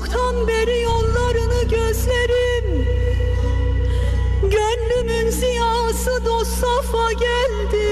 Çoktan beri yollarını gözlerim. Gönlümün ziyası dost safa geldi.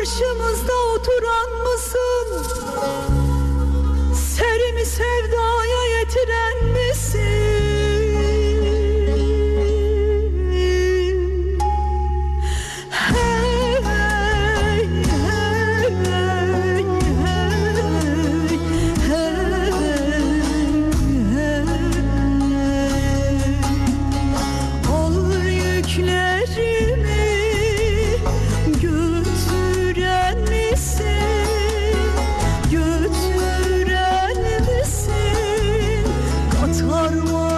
karşımızda oturan mısın? Serimi sevdaya yetiren It's hard torwa